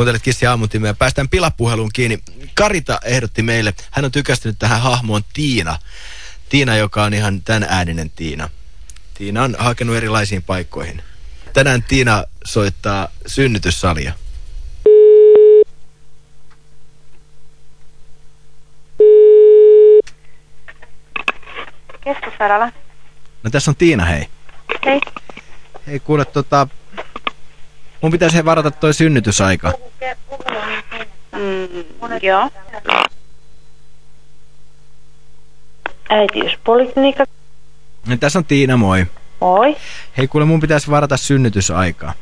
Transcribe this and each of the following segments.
Kuuntelet Kissi aamuntimia. Päästään pilapuheluun kiinni. Karita ehdotti meille, hän on tykästynyt tähän hahmoon Tiina. Tiina, joka on ihan tämän ääninen Tiina. Tiina on hakenut erilaisiin paikkoihin. Tänään Tiina soittaa synnytyssalia. Keskussairaala. No tässä on Tiina, hei. Hei. Hei kuule, tota... Mun pitäisi varata toi synnytysaika. Mm, joo. Äitiyspoliklinikka. No, tässä on Tiina, moi. Moi. Hei kuule, mun pitäisi varata synnytysaikaa.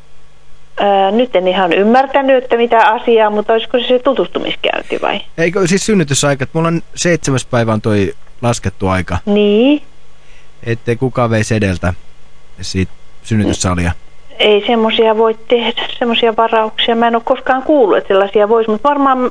Ää, nyt en ihan ymmärtänyt, että mitä asiaa, mutta olisiko se se tutustumiskäynti vai? Eikö siis synnytysaika? että Mulla on seitsemäs päivä on toi laskettu aika. Niin. Ettei kukaan veisi edeltä siitä synnytyssalia. Ei semmoisia voi tehdä, semmoisia varauksia. Mä en ole koskaan kuullut, että sellaisia voisi, mutta varmaan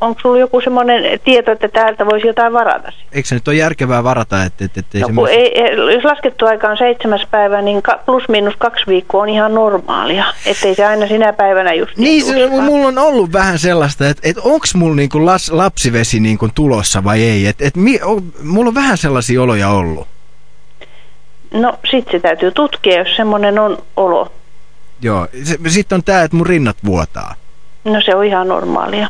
onko sulla joku semmoinen tieto, että täältä voisi jotain varata? Eikö se nyt ole järkevää varata, että et, et, ei No, semmoista- ei, jos laskettu aika on seitsemäs päivä, niin plus miinus kaksi viikkoa on ihan normaalia. Ettei se aina sinä päivänä just Niin, se, tuskaan. mulla on ollut vähän sellaista, että et onks mulla niinku las, lapsivesi niinku tulossa vai ei. Et, et mi, o, mulla on vähän sellaisia oloja ollut. No sit se täytyy tutkia, jos semmoinen on olo. Joo. Sitten on tää, että mun rinnat vuotaa. No se on ihan normaalia.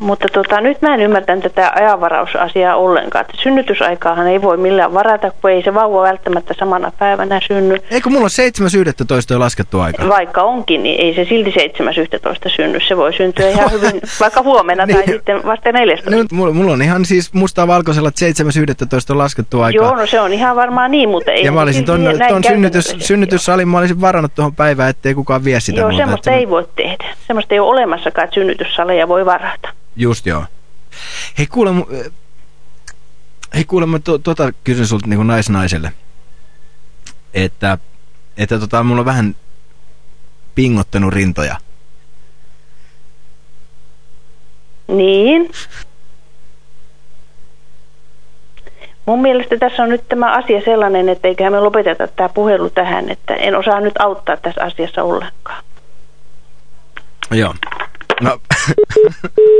Mutta tota, nyt mä en ymmärtänyt tätä ajanvarausasiaa ollenkaan. Että synnytysaikaahan ei voi millään varata, kun ei se vauva välttämättä samana päivänä synny. Eikö mulla on 7.11. jo laskettu aika? Vaikka onkin, niin ei se silti 7.11. synny. Se voi syntyä ihan hyvin vaikka huomenna tai Niin. sitten vasta 14. No, mulla, mulla on ihan siis mustaa valkoisella, että 7.11. on laskettu aika. Joo, no se on ihan varmaan niin, mutta ei ja mä olisin ton, ton synnytys, synnytyssalin, mä olisin varannut tuohon päivään, ettei kukaan vie sitä. Joo, multa, semmoista että ei voi tehdä. Semmoista ei ole olemassakaan, että synnytyssaleja voi varata. Just joo. Hei kuule, äh, hei kuule, mä to, tota kysyn sulta niin naisnaiselle. Että, että tota, mulla on vähän pingottanut rintoja. Niin. Mun mielestä tässä on nyt tämä asia sellainen, että eiköhän me lopeteta tämä puhelu tähän, että en osaa nyt auttaa tässä asiassa ollenkaan. Joo. No.